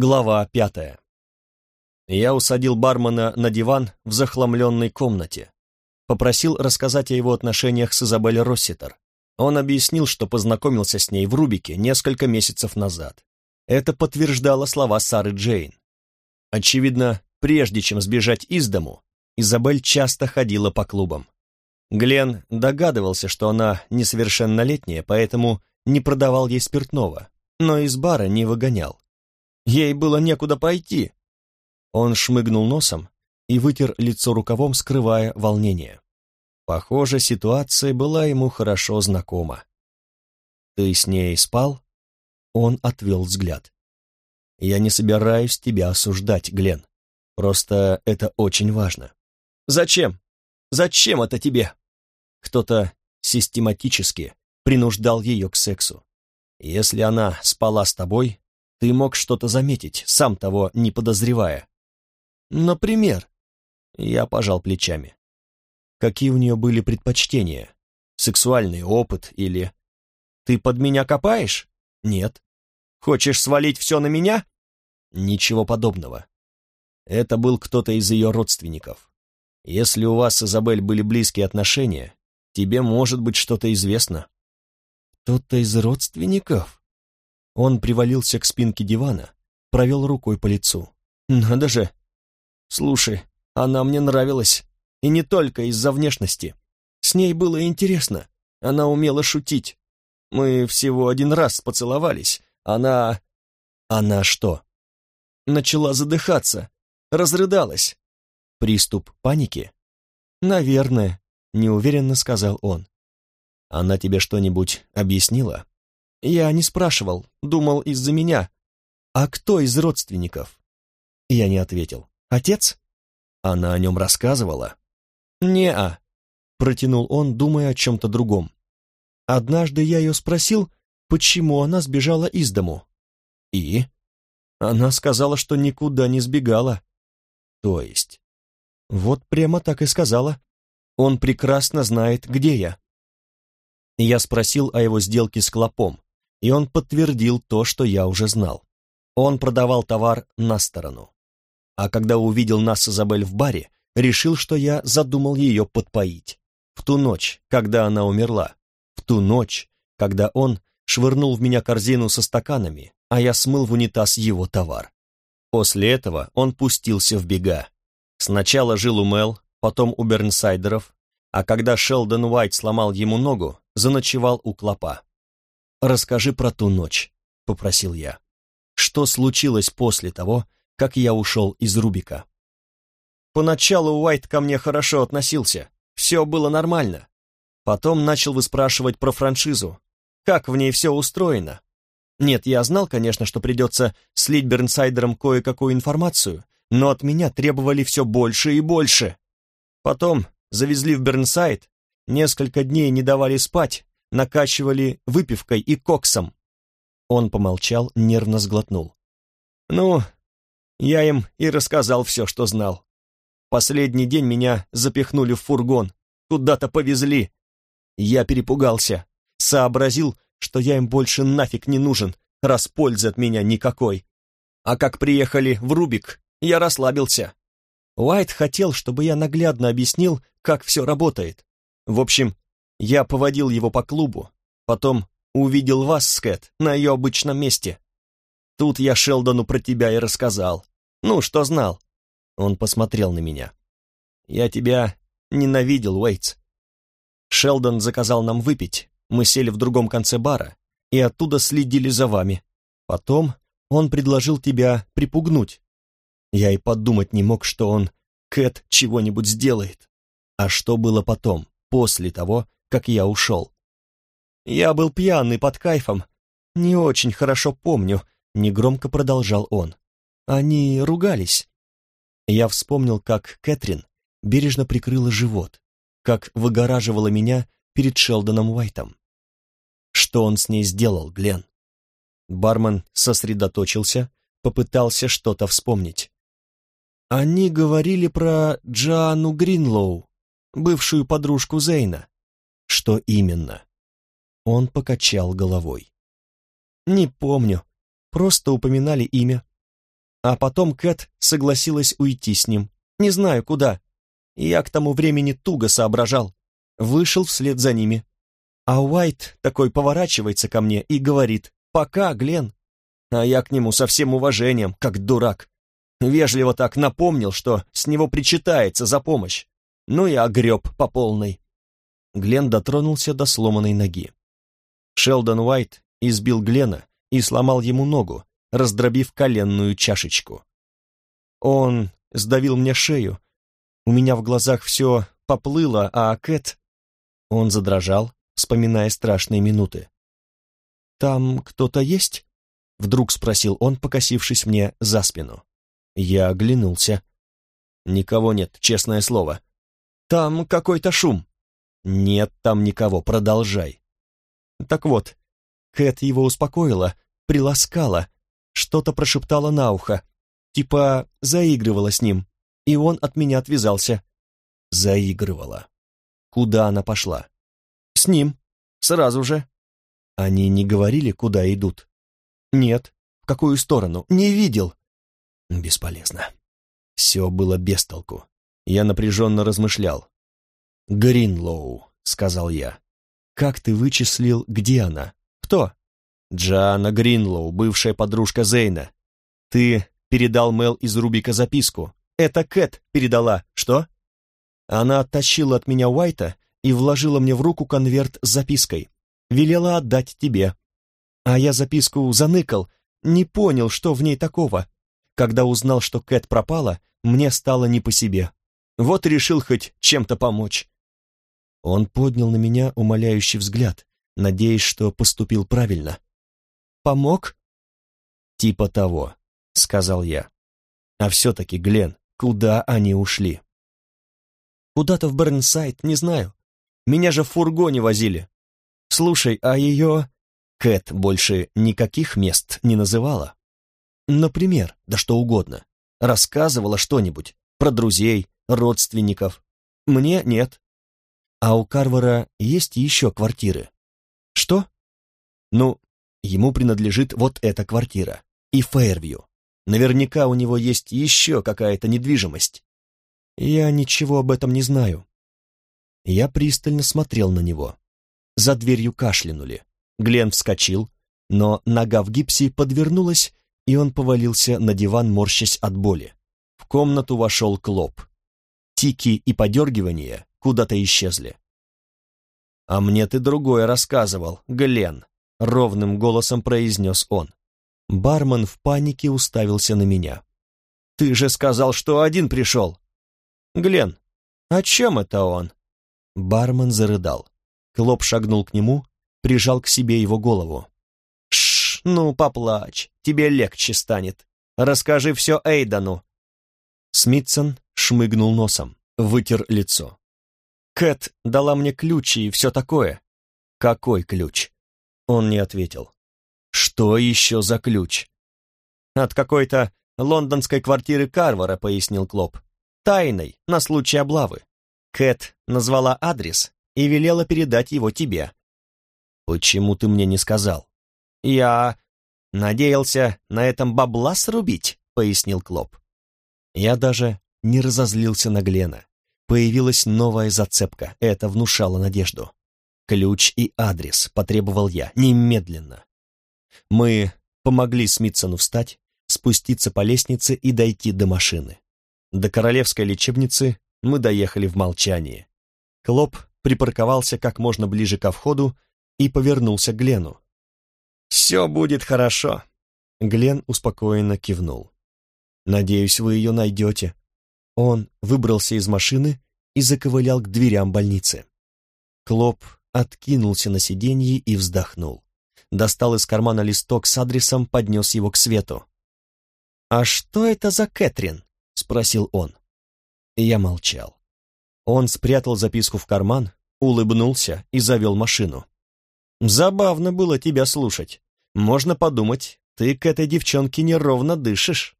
Глава пятая. Я усадил бармена на диван в захламленной комнате. Попросил рассказать о его отношениях с Изабеллой Росситер. Он объяснил, что познакомился с ней в Рубике несколько месяцев назад. Это подтверждало слова Сары Джейн. Очевидно, прежде чем сбежать из дому, Изабель часто ходила по клубам. Глен догадывался, что она несовершеннолетняя, поэтому не продавал ей спиртного, но из бара не выгонял. Ей было некуда пойти. Он шмыгнул носом и вытер лицо рукавом, скрывая волнение. Похоже, ситуация была ему хорошо знакома. «Ты с ней спал?» Он отвел взгляд. «Я не собираюсь тебя осуждать, Глен. Просто это очень важно». «Зачем? Зачем это тебе?» Кто-то систематически принуждал ее к сексу. Если она спала с тобой, ты мог что-то заметить, сам того не подозревая. Например, я пожал плечами. Какие у нее были предпочтения? Сексуальный опыт или... Ты под меня копаешь? Нет. Хочешь свалить все на меня? Ничего подобного. Это был кто-то из ее родственников. Если у вас с Изабель были близкие отношения, тебе может быть что-то известно. Кто-то из родственников? Он привалился к спинке дивана, провел рукой по лицу. «Надо же! Слушай, она мне нравилась. И не только из-за внешности. С ней было интересно. Она умела шутить. Мы всего один раз поцеловались. Она... Она что? Начала задыхаться. Разрыдалась. Приступ паники? Наверное, неуверенно сказал он. Она тебе что-нибудь объяснила? Я не спрашивал, думал из-за меня. А кто из родственников? Я не ответил. Отец? Она о нем рассказывала? Не-а, протянул он, думая о чем-то другом. Однажды я ее спросил, почему она сбежала из дому. И? Она сказала, что никуда не сбегала. То есть? Вот прямо так и сказала. Он прекрасно знает, где я. Я спросил о его сделке с Клопом, и он подтвердил то, что я уже знал. Он продавал товар на сторону. А когда увидел нас с Изабель в баре, решил, что я задумал ее подпоить. В ту ночь, когда она умерла. В ту ночь, когда он швырнул в меня корзину со стаканами, а я смыл в унитаз его товар. После этого он пустился в бега. Сначала жил у Мел, потом у Бернсайдеров, а когда Шелдон Уайт сломал ему ногу, заночевал у Клопа. «Расскажи про ту ночь», — попросил я. «Что случилось после того, как я ушел из Рубика?» Поначалу Уайт ко мне хорошо относился, все было нормально. Потом начал выспрашивать про франшизу, как в ней все устроено. Нет, я знал, конечно, что придется слить Бернсайдерам кое-какую информацию, но от меня требовали все больше и больше. Потом завезли в Бернсайд, несколько дней не давали спать, накачивали выпивкой и коксом. Он помолчал, нервно сглотнул. Ну, я им и рассказал все, что знал. Последний день меня запихнули в фургон, куда-то повезли. Я перепугался, сообразил, что я им больше нафиг не нужен, раз пользы от меня никакой. А как приехали в Рубик, я расслабился. Уайт хотел, чтобы я наглядно объяснил, как все работает. В общем, я поводил его по клубу, потом увидел вас, Скэт, на ее обычном месте. Тут я Шелдону про тебя и рассказал. Ну, что знал. Он посмотрел на меня. Я тебя ненавидел, Уэйтс. Шелдон заказал нам выпить, мы сели в другом конце бара и оттуда следили за вами. Потом он предложил тебя припугнуть. Я и подумать не мог, что он, Кэт, чего-нибудь сделает. А что было потом, после того, как я ушел. Я был пьяный под кайфом, не очень хорошо помню, негромко продолжал он. Они ругались. Я вспомнил, как Кэтрин бережно прикрыла живот, как выгораживала меня перед Шелдоном Уайтом. Что он с ней сделал, Глен? Бармен сосредоточился, попытался что-то вспомнить. Они говорили про Джоанну Гринлоу, бывшую подружку Зейна. Что именно? Он покачал головой. Не помню, просто упоминали имя. А потом Кэт согласилась уйти с ним. Не знаю, куда. Я к тому времени туго соображал. Вышел вслед за ними. А Уайт такой поворачивается ко мне и говорит «Пока, Глен». А я к нему со всем уважением, как дурак. Вежливо так напомнил, что с него причитается за помощь. Ну и огреб по полной. Глен дотронулся до сломанной ноги. Шелдон Уайт избил Глена и сломал ему ногу, раздробив коленную чашечку. Он сдавил мне шею. У меня в глазах все поплыло, а Кэт... Он задрожал, вспоминая страшные минуты. «Там кто-то есть?» — вдруг спросил он, покосившись мне за спину. Я оглянулся. «Никого нет, честное слово. Там какой-то шум». «Нет там никого, продолжай». Так вот, Кэт его успокоила, приласкала, что-то прошептала на ухо, типа заигрывала с ним, и он от меня отвязался. Заигрывала. Куда она пошла? С ним. Сразу же. Они не говорили, куда идут? Нет. В какую сторону? Не видел. Бесполезно. Все было без толку. Я напряженно размышлял. «Гринлоу», — сказал я. «Как ты вычислил, где она? Кто?» «Джана Гринлоу, бывшая подружка Зейна. Ты передал Мел из Рубика записку. Это Кэт передала. Что?» Она оттащила от меня Уайта и вложила мне в руку конверт с запиской. Велела отдать тебе. А я записку заныкал, не понял, что в ней такого. Когда узнал, что Кэт пропала, мне стало не по себе. Вот решил хоть чем-то помочь. Он поднял на меня умоляющий взгляд, надеясь, что поступил правильно. «Помог?» «Типа того», — сказал я. «А все-таки, Глен, куда они ушли?» «Куда-то в Бернсайд, не знаю. Меня же в фургоне возили. Слушай, а ее...» Кэт больше никаких мест не называла. Например, да что угодно. Рассказывала что-нибудь про друзей, родственников. Мне нет. А у Карвара есть еще квартиры. Что? Ну, ему принадлежит вот эта квартира. И Фейервью. Наверняка у него есть еще какая-то недвижимость. Я ничего об этом не знаю. Я пристально смотрел на него. За дверью кашлянули. Глен вскочил, но нога в гипсе подвернулась, и он повалился на диван, морщась от боли. В комнату вошел Клоп. Тики и подергивания куда-то исчезли. «А мне ты другое рассказывал, Глен», — ровным голосом произнес он. Бармен в панике уставился на меня. «Ты же сказал, что один пришел!» «Глен, о чем это он?» Бармен зарыдал. Клоп шагнул к нему, прижал к себе его голову. «Шш, ну поплачь, тебе легче станет. Расскажи все Эйдану». Смитсон шмыгнул носом, вытер лицо. Кэт дала мне ключи и все такое. Какой ключ? Он не ответил. Что еще за ключ? От какой-то лондонской квартиры Карвара, пояснил Клоп. Тайной, на случай облавы. Кэт назвала адрес и велела передать его тебе. Почему ты мне не сказал? Я надеялся на этом бабла срубить, пояснил Клоп. Я даже не разозлился на Глена. Появилась новая зацепка, это внушало надежду. Ключ и адрес потребовал я, немедленно. Мы помогли Смитсону встать, спуститься по лестнице и дойти до машины. До королевской лечебницы мы доехали в молчании. Клоп припарковался как можно ближе ко входу и повернулся к Глену. «Все будет хорошо», — Глен успокоенно кивнул. «Надеюсь, вы ее найдете», он выбрался из машины и заковылял к дверям больницы. Клоп откинулся на сиденье и вздохнул. Достал из кармана листок с адресом, поднес его к свету. «А что это за Кэтрин?» — спросил он. Я молчал. Он спрятал записку в карман, улыбнулся и завел машину. «Забавно было тебя слушать. Можно подумать, ты к этой девчонке неровно дышишь».